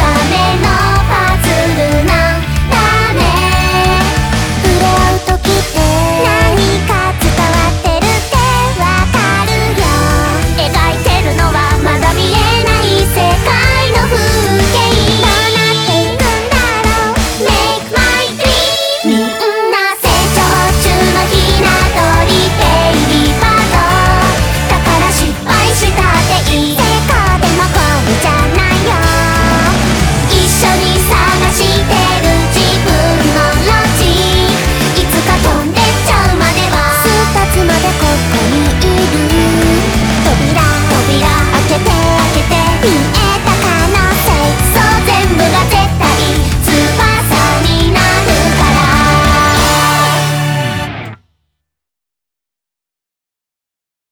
ためのパズルな